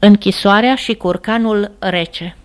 Închisoarea și curcanul rece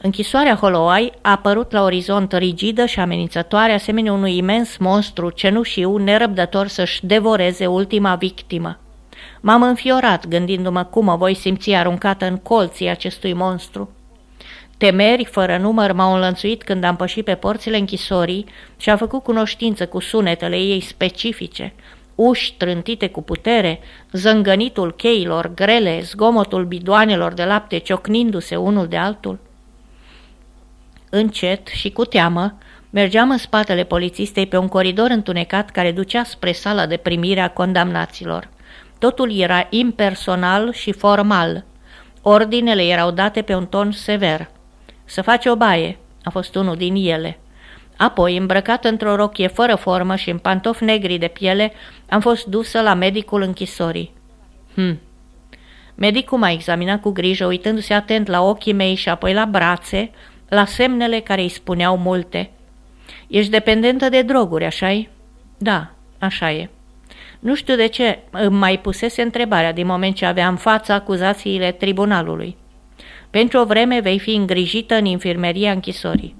Închisoarea Holloway a apărut la orizont rigidă și amenințătoare, asemenea unui imens monstru cenușiu nerăbdător să-și devoreze ultima victimă. M-am înfiorat gândindu-mă cum mă voi simți aruncată în colții acestui monstru. Temeri fără număr m-au înlănțuit când am pășit pe porțile închisorii și am făcut cunoștință cu sunetele ei specifice, uși trântite cu putere, zângănitul cheilor grele, zgomotul bidoanelor de lapte ciocnindu-se unul de altul. Încet și cu teamă, mergeam în spatele polițistei pe un coridor întunecat care ducea spre sala de primire a condamnaților. Totul era impersonal și formal. Ordinele erau date pe un ton sever. Să faci o baie, a fost unul din ele. Apoi, îmbrăcat într-o rochie fără formă și în pantofi negri de piele, am fost dusă la medicul închisorii. Hm. Medicul m-a examinat cu grijă, uitându-se atent la ochii mei și apoi la brațe, la semnele care îi spuneau multe. Ești dependentă de droguri, așa-i? Da, așa e. Nu știu de ce îmi mai pusese întrebarea din moment ce aveam fața acuzațiile tribunalului. Pentru o vreme vei fi îngrijită în infirmeria închisorii.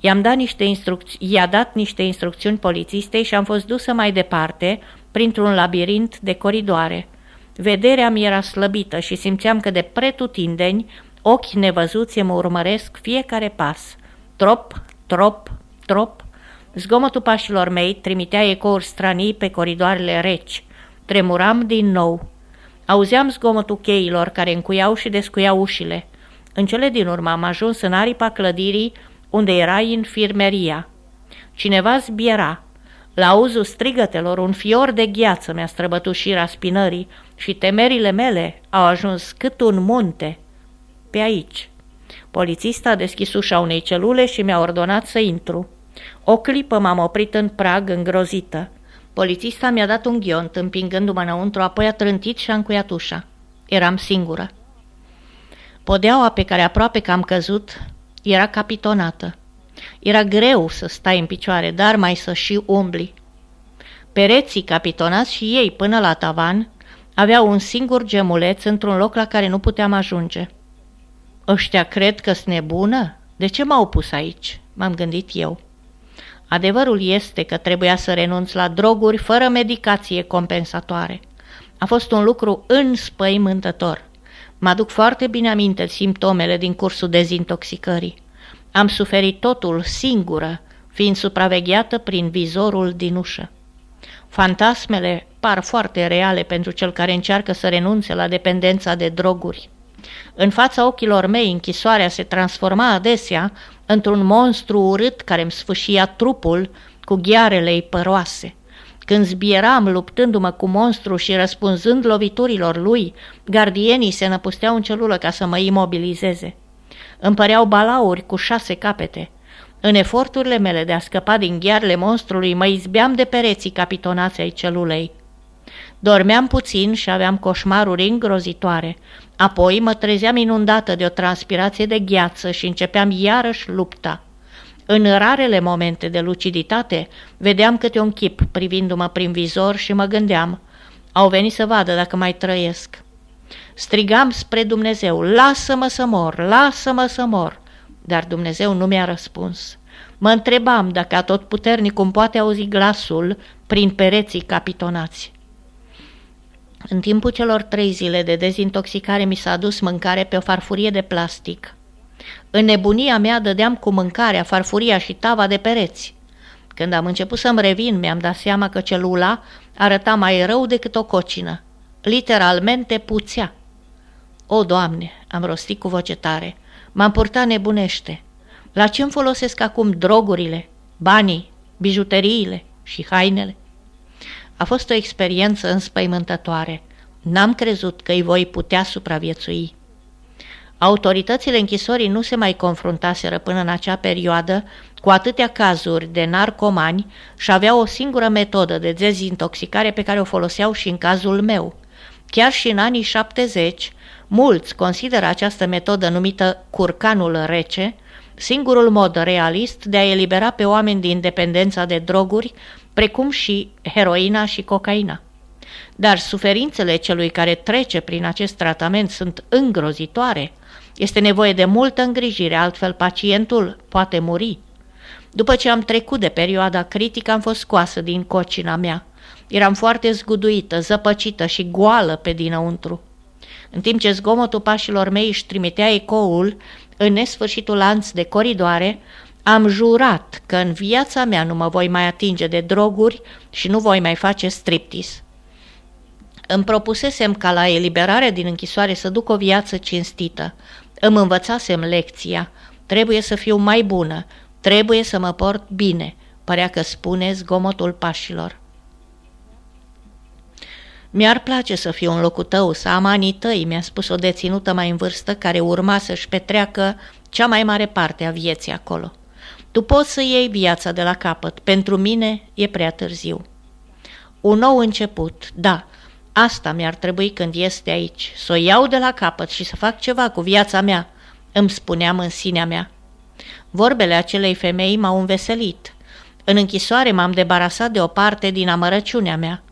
I-am dat niște instrucți- i-a dat niște instrucțiuni polițistei și am fost dusă mai departe, printr-un labirint de coridoare. Vederea mi era slăbită și simțeam că de pretutindeni ochi nevăzuți mă urmăresc fiecare pas. Trop, trop, trop. Zgomotul pașilor mei trimitea ecouri stranii pe coridoarele reci. Tremuram din nou. Auzeam zgomotul cheilor care încuiau și descuiau ușile. În cele din urmă am ajuns în aripa clădirii unde era infirmeria. Cineva zbiera. La auzul strigătelor, un fior de gheață mi-a străbătut șira spinării și temerile mele au ajuns cât un munte. Pe aici. Polițista a deschis ușa unei celule și mi-a ordonat să intru. O clipă m-am oprit în prag îngrozită. Polițista mi-a dat un ghiont, împingându-mă înăuntru, apoi a trântit și a încuiat ușa. Eram singură. Podeaua pe care aproape că am căzut era capitonată. Era greu să stai în picioare, dar mai să și umbli. Pereții capitonați și ei până la tavan aveau un singur gemuleț într-un loc la care nu puteam ajunge. Ăștia cred că-s nebună? De ce m-au pus aici? M-am gândit eu. Adevărul este că trebuia să renunț la droguri fără medicație compensatoare. A fost un lucru înspăimântător. Mă aduc foarte bine aminte simptomele din cursul dezintoxicării. Am suferit totul singură, fiind supravegheată prin vizorul din ușă. Fantasmele par foarte reale pentru cel care încearcă să renunțe la dependența de droguri. În fața ochilor mei, închisoarea se transforma adesea într-un monstru urât care îmi sfâșia trupul cu ghearele ei păroase. Când zbieram luptându-mă cu monstru și răspunzând loviturilor lui, gardienii se năpusteau în celulă ca să mă imobilizeze. Îmi păreau balauri cu șase capete. În eforturile mele de a scăpa din ghearele monstrului, mă izbeam de pereții capitonați ai celulei. Dormeam puțin și aveam coșmaruri îngrozitoare. Apoi mă trezeam inundată de o transpirație de gheață și începeam iarăși lupta. În rarele momente de luciditate, vedeam câte un chip privindu-mă prin vizor și mă gândeam, au venit să vadă dacă mai trăiesc. Strigam spre Dumnezeu, lasă-mă să mor, lasă-mă să mor, dar Dumnezeu nu mi-a răspuns. Mă întrebam dacă atotputernicul poate auzi glasul prin pereții capitonați. În timpul celor trei zile de dezintoxicare mi s-a adus mâncare pe o farfurie de plastic. În nebunia mea dădeam cu mâncarea, farfuria și tava de pereți. Când am început să-mi revin, mi-am dat seama că celula arăta mai rău decât o cocină. Literalmente puțea. O, Doamne, am rostit cu voce tare, m-am purtat nebunește. La ce îmi folosesc acum drogurile, banii, bijuteriile și hainele? A fost o experiență înspăimântătoare. N-am crezut că îi voi putea supraviețui. Autoritățile închisorii nu se mai confruntaseră până în acea perioadă cu atâtea cazuri de narcomani și aveau o singură metodă de dezintoxicare pe care o foloseau și în cazul meu. Chiar și în anii 70, mulți consideră această metodă numită curcanul rece singurul mod realist de a elibera pe oameni din dependența de droguri, precum și heroina și cocaina. Dar suferințele celui care trece prin acest tratament sunt îngrozitoare. Este nevoie de multă îngrijire, altfel pacientul poate muri. După ce am trecut de perioada critică, am fost scoasă din cocina mea. Eram foarte zguduită, zăpăcită și goală pe dinăuntru. În timp ce zgomotul pașilor mei își trimitea ecoul în nesfârșitul lanț de coridoare, am jurat că în viața mea nu mă voi mai atinge de droguri și nu voi mai face striptis. Îmi propusesem ca la eliberare din închisoare să duc o viață cinstită. Îmi învățasem lecția. Trebuie să fiu mai bună. Trebuie să mă port bine. Părea că spune zgomotul pașilor. Mi-ar place să fiu în locul tău, să am anii tăi, mi-a spus o deținută mai în vârstă care urma să-și petreacă cea mai mare parte a vieții acolo. Tu poți să iei viața de la capăt, pentru mine e prea târziu. Un nou început, da, asta mi-ar trebui când este aici, să o iau de la capăt și să fac ceva cu viața mea, îmi spuneam în sinea mea. Vorbele acelei femei m-au înveselit. În închisoare m-am debarasat de o parte din amărăciunea mea.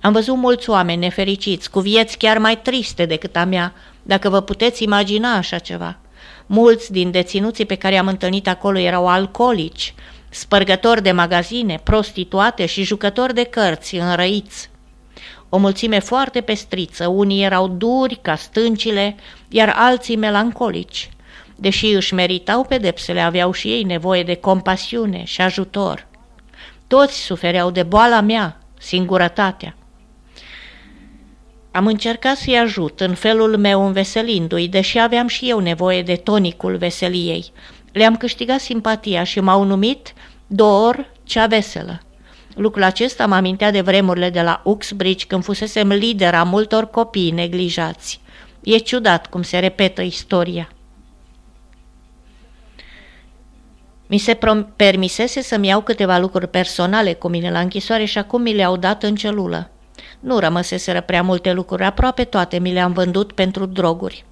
Am văzut mulți oameni nefericiți, cu vieți chiar mai triste decât a mea, dacă vă puteți imagina așa ceva. Mulți din deținuții pe care am întâlnit acolo erau alcoolici, spărgători de magazine, prostituate și jucători de cărți înrăiți. O mulțime foarte pestriță, unii erau duri ca stâncile, iar alții melancolici. Deși își meritau pedepsele, aveau și ei nevoie de compasiune și ajutor. Toți sufereau de boala mea, singurătatea. Am încercat să-i ajut în felul meu înveselindu-i, deși aveam și eu nevoie de tonicul veseliei. Le-am câștigat simpatia și m-au numit Dor cea veselă. Lucrul acesta mă amintea de vremurile de la Uxbridge când fusesem lider a multor copii neglijați. E ciudat cum se repetă istoria. Mi se permisese să-mi iau câteva lucruri personale cu mine la închisoare și acum mi le-au dat în celulă. Nu rămăseseră prea multe lucruri, aproape toate mi le-am vândut pentru droguri.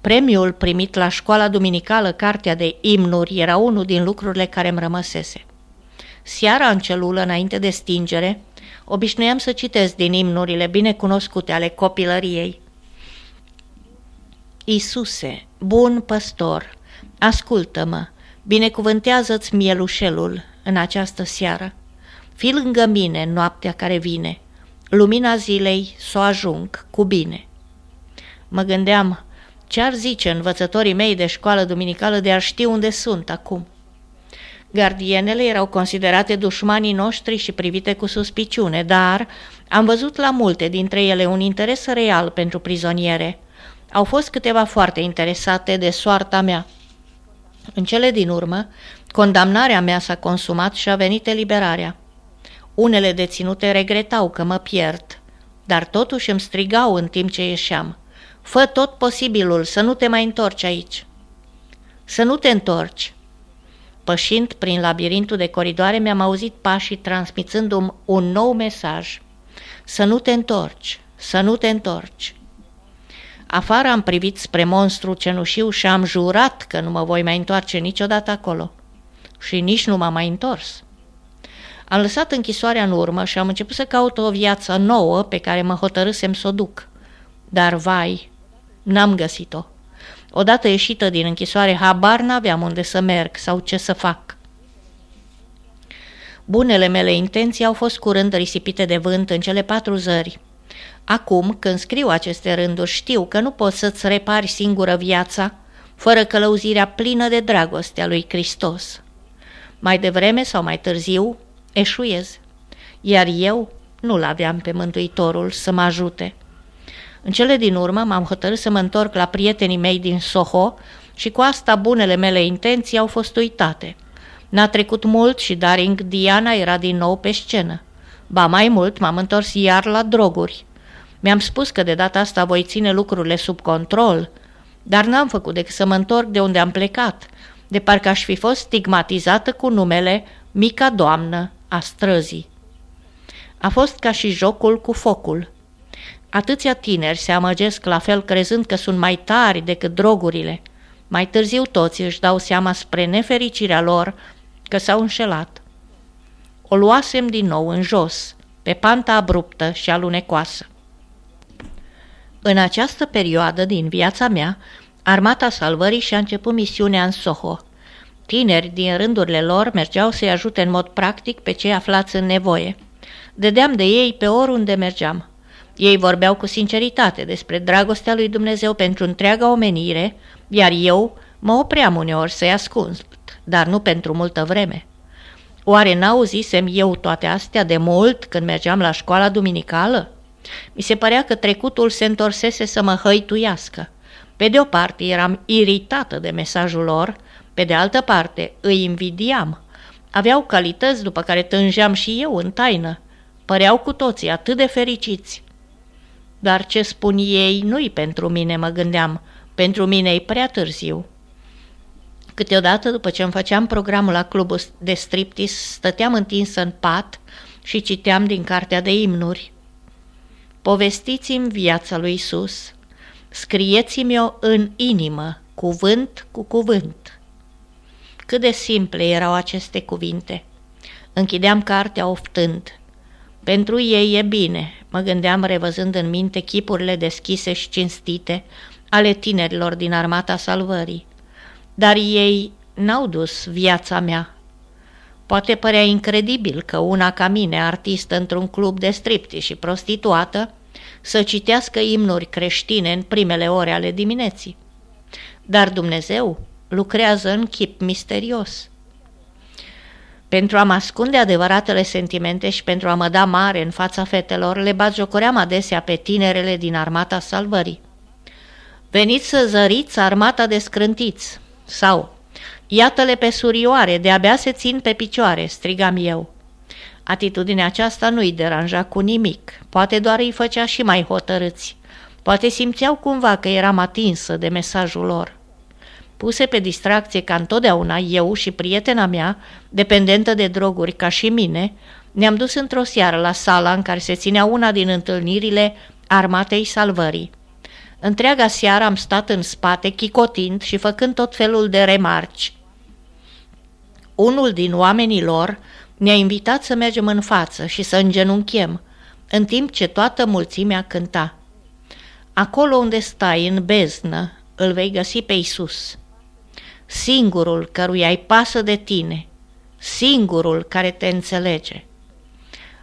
Premiul primit la școala duminicală, cartea de imnuri, era unul din lucrurile care îmi rămăsese. Seara în celulă, înainte de stingere, obișnuiam să citesc din imnurile binecunoscute ale copilăriei. Isuse, bun păstor, ascultă-mă, binecuvântează-ți mielușelul în această seară. Fii lângă mine în noaptea care vine, lumina zilei să o ajung cu bine. Mă gândeam, ce-ar zice învățătorii mei de școală duminicală de a ști unde sunt acum? Gardienele erau considerate dușmanii noștri și privite cu suspiciune, dar am văzut la multe dintre ele un interes real pentru prizoniere. Au fost câteva foarte interesate de soarta mea. În cele din urmă, condamnarea mea s-a consumat și a venit eliberarea. Unele deținute regretau că mă pierd, dar totuși îmi strigau în timp ce ieșeam. Fă tot posibilul să nu te mai întorci aici. Să nu te întorci. Pășind prin labirintul de coridoare, mi-am auzit pașii transmițându-mi un nou mesaj. Să nu te întorci, să nu te întorci. Afară am privit spre monstru cenușiu și am jurat că nu mă voi mai întoarce niciodată acolo. Și nici nu m-am mai întors. Am lăsat închisoarea în urmă și am început să caut o viață nouă pe care mă hotărâsem să o duc. Dar, vai, n-am găsit-o. Odată ieșită din închisoare, habar n-aveam unde să merg sau ce să fac. Bunele mele intenții au fost curând risipite de vânt în cele patru zări. Acum, când scriu aceste rânduri, știu că nu poți să-ți repari singură viața fără călăuzirea plină de dragoste a lui Hristos. Mai devreme sau mai târziu, eșuez, iar eu nu-l aveam pe Mântuitorul să mă ajute. În cele din urmă m-am hotărât să mă întorc la prietenii mei din Soho și cu asta bunele mele intenții au fost uitate. N-a trecut mult și Daring Diana era din nou pe scenă. Ba mai mult, m-am întors iar la droguri. Mi-am spus că de data asta voi ține lucrurile sub control, dar n-am făcut decât să mă întorc de unde am plecat, de parcă aș fi fost stigmatizată cu numele Mica Doamnă a străzii. A fost ca și jocul cu focul. Atâția tineri se amăgesc la fel crezând că sunt mai tari decât drogurile. Mai târziu toți își dau seama spre nefericirea lor că s-au înșelat. O luasem din nou în jos, pe panta abruptă și alunecoasă. În această perioadă din viața mea, Armata Salvării și-a început misiunea în Soho. Tineri din rândurile lor mergeau să-i ajute în mod practic pe cei aflați în nevoie. Dedeam de ei pe oriunde mergeam. Ei vorbeau cu sinceritate despre dragostea lui Dumnezeu pentru întreaga omenire, iar eu mă opream uneori să-i ascund, dar nu pentru multă vreme. Oare n-auzisem eu toate astea de mult când mergeam la școala duminicală? Mi se părea că trecutul se întorsese să mă hăituiască. Pe de o parte eram iritată de mesajul lor, pe de altă parte îi invidiam. Aveau calități după care tângeam și eu în taină. Păreau cu toții atât de fericiți. Dar ce spun ei nu-i pentru mine, mă gândeam. Pentru mine e prea târziu. Câteodată, după ce îmi făceam programul la clubul de striptease, stăteam întinsă în pat și citeam din cartea de imnuri. Povestiți-mi viața lui Isus, scrieți-mi-o în inimă, cuvânt cu cuvânt. Cât de simple erau aceste cuvinte. Închideam cartea oftând. Pentru ei e bine, mă gândeam revăzând în minte chipurile deschise și cinstite ale tinerilor din armata salvării. Dar ei n-au dus viața mea. Poate părea incredibil că una ca mine, artistă într-un club de stripti și prostituată, să citească imnuri creștine în primele ore ale dimineții. Dar Dumnezeu lucrează în chip misterios. Pentru a mă ascunde adevăratele sentimente și pentru a mă da mare în fața fetelor, le batjocoream adesea pe tinerele din armata salvării. Veniți să zăriți armata de scrântiți, sau Iată-le pe surioare, de-abia se țin pe picioare, strigam eu. Atitudinea aceasta nu-i deranja cu nimic, poate doar îi făcea și mai hotărâți. Poate simțeau cumva că eram atinsă de mesajul lor. Puse pe distracție ca întotdeauna eu și prietena mea, dependentă de droguri ca și mine, ne-am dus într-o seară la sala în care se ținea una din întâlnirile armatei salvării. Întreaga seară am stat în spate, chicotind și făcând tot felul de remarci. Unul din oamenii lor ne-a invitat să mergem în față și să îngenunchem, în timp ce toată mulțimea cânta. Acolo unde stai, în beznă, îl vei găsi pe Isus. Singurul căruia îi pasă de tine, singurul care te înțelege.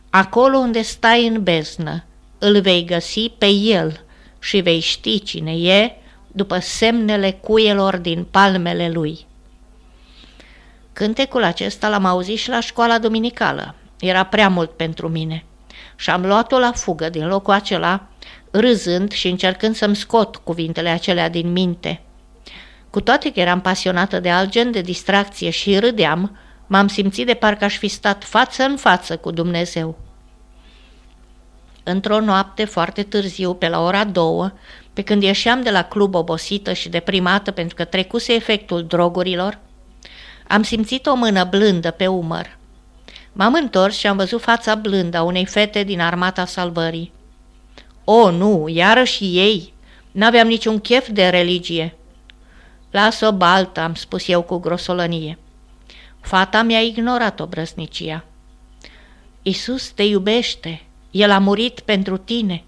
Acolo unde stai în beznă, îl vei găsi pe El și vei ști cine e după semnele cuielor din palmele lui. Cântecul acesta l-am auzit și la școala duminicală. Era prea mult pentru mine. Și am luat-o la fugă din locul acela, râzând și încercând să-mi scot cuvintele acelea din minte. Cu toate că eram pasionată de alt gen de distracție și râdeam, m-am simțit de parcă aș fi stat față în față cu Dumnezeu. Într-o noapte foarte târziu, pe la ora două, pe când ieșeam de la club obosită și deprimată pentru că trecuse efectul drogurilor, am simțit o mână blândă pe umăr. M-am întors și am văzut fața blândă a unei fete din armata salvării. O, nu, iarăși ei! N-aveam niciun chef de religie. Lasă-o baltă, am spus eu cu grosolănie. Fata mi-a ignorat obrăznicia. Isus te iubește, El a murit pentru tine.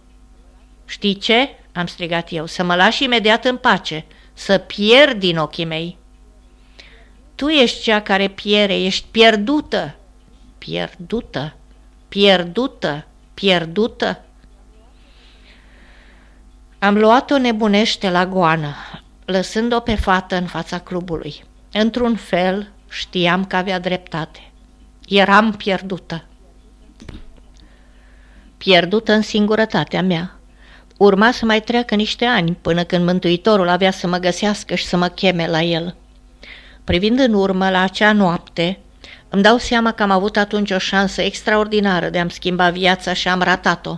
Știi ce? am strigat eu, să mă lași imediat în pace, să pierd din ochii mei. Tu ești cea care piere, ești pierdută, pierdută, pierdută, pierdută. Am luat-o nebunește la goană, lăsând-o pe fată în fața clubului. Într-un fel știam că avea dreptate. Eram pierdută. Pierdută în singurătatea mea. Urma să mai treacă niște ani până când Mântuitorul avea să mă găsească și să mă cheme la el. Privind în urmă la acea noapte, îmi dau seama că am avut atunci o șansă extraordinară de a-mi schimba viața și am ratat-o.